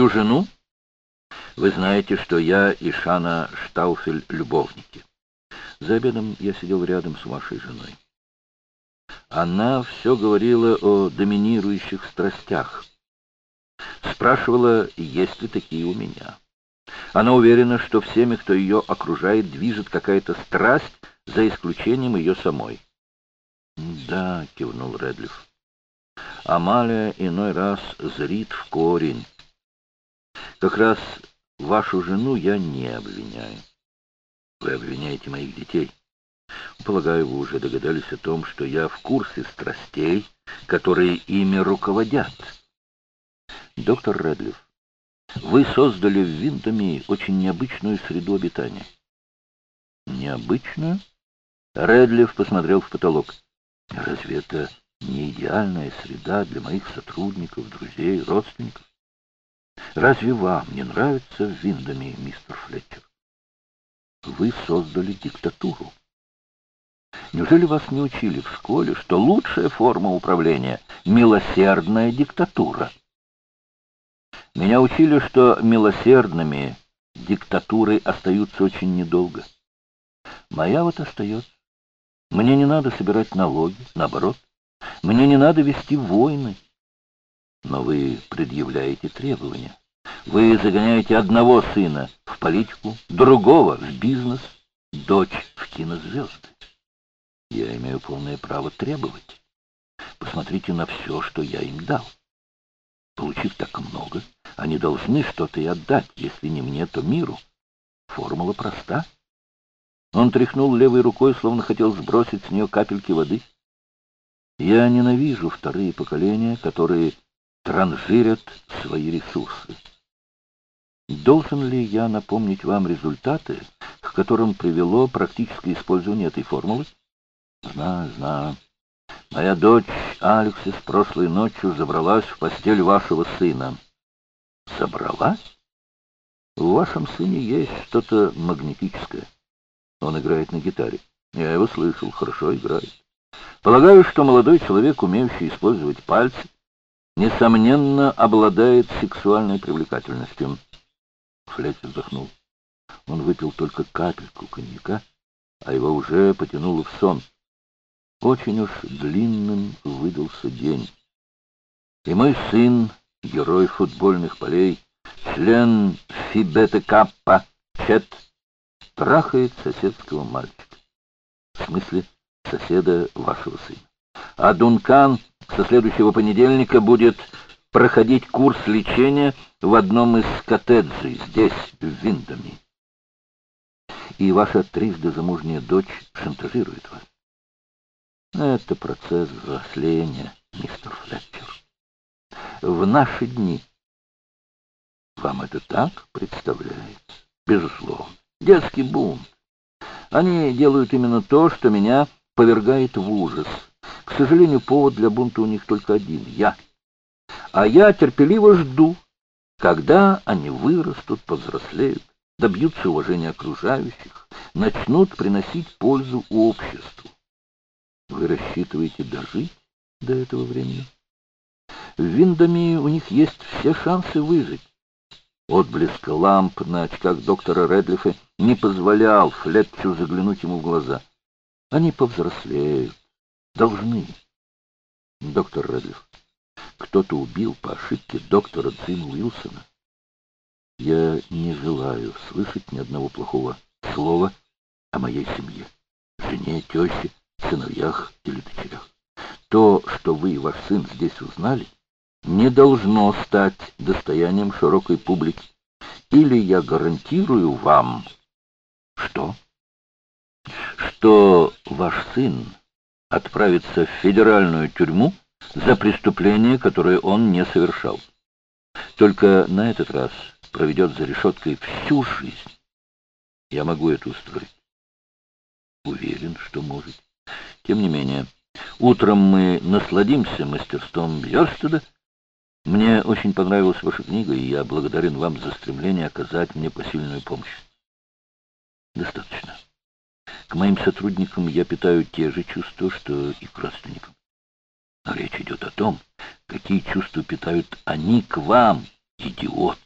Мою жену? Вы знаете, что я и Шана Штауфель любовники. За обедом я сидел рядом с вашей женой. Она все говорила о доминирующих страстях. Спрашивала, есть ли такие у меня. Она уверена, что всеми, кто ее окружает, движет какая-то страсть, за исключением ее самой. «Да», — кивнул Редлиф. «Амалия иной раз зрит в корень. Как раз вашу жену я не обвиняю. Вы обвиняете моих детей. Полагаю, вы уже догадались о том, что я в курсе страстей, которые ими руководят. Доктор Редлиф, вы создали в Винтоме очень необычную среду обитания. Необычную? Редлиф посмотрел в потолок. Разве это не идеальная среда для моих сотрудников, друзей, родственников? Разве вам не нравится в Виндоме, мистер Флетчер? Вы создали диктатуру. Неужели вас не учили в школе, что лучшая форма управления — милосердная диктатура? Меня учили, что милосердными диктатуры остаются очень недолго. Моя вот остается. Мне не надо собирать налоги, наоборот. Мне не надо вести войны. Но вы предъявляете требования. Вы загоняете одного сына в политику, другого в бизнес, дочь в кинозвезды. Я имею полное право требовать. Посмотрите на все, что я им дал. Получив так много, они должны что-то и отдать, если не мне, то миру. Формула проста. Он тряхнул левой рукой, словно хотел сбросить с нее капельки воды. Я ненавижу вторые поколения, которые транжирят свои ресурсы. Должен ли я напомнить вам результаты, к которым привело практическое использование этой формулы? Знаю, знаю. Моя дочь Алексис прошлой ночью забралась в постель вашего сына. Забралась? В вашем сыне есть что-то магнетическое. Он играет на гитаре. Я его слышал, хорошо играет. Полагаю, что молодой человек, умеющий использовать пальцы, несомненно, обладает сексуальной привлекательностью. Флетч вздохнул. Он выпил только капельку коньяка, а его уже потянуло в сон. Очень уж длинным выдался день. И мой сын, герой футбольных полей, член Фибета Каппа, Чет, трахает соседского мальчика. В смысле, соседа вашего сына. А Дункан со следующего понедельника будет проходить курс лечения в одном из коттеджей здесь, в Виндоме. И ваша трижды замужняя дочь шантажирует вас. Это процесс взросления, мистер Флетчер. В наши дни вам это так представляется? Безусловно. Детский бунт. Они делают именно то, что меня повергает в ужас. Сожалению, повод для бунта у них только один — я. А я терпеливо жду, когда они вырастут, повзрослеют, добьются уважения окружающих, начнут приносить пользу обществу. Вы рассчитываете дожить до этого времени? В Виндоме у них есть все шансы выжить. Отблеск ламп на очках доктора Редлифа не позволял Флетчу заглянуть ему в глаза. Они повзрослеют. Должны. Доктор Редлиф, кто-то убил по ошибке доктора Джима Уилсона. Я не желаю слышать ни одного плохого слова о моей семье, жене, теще, сыновьях или дочерях. То, что вы и ваш сын здесь узнали, не должно стать достоянием широкой публики. Или я гарантирую вам, что? Что ваш сын отправится в федеральную тюрьму за преступление, которое он не совершал. Только на этот раз проведет за решеткой всю жизнь. Я могу это устроить. Уверен, что может. Тем не менее, утром мы насладимся мастерством Бьерстеда. Мне очень понравилась ваша книга, и я благодарен вам за стремление оказать мне посильную помощь. Достаточно. К моим сотрудникам я питаю те же чувства, что и к родственникам. Но речь идет о том, какие чувства питают они к вам, идиот.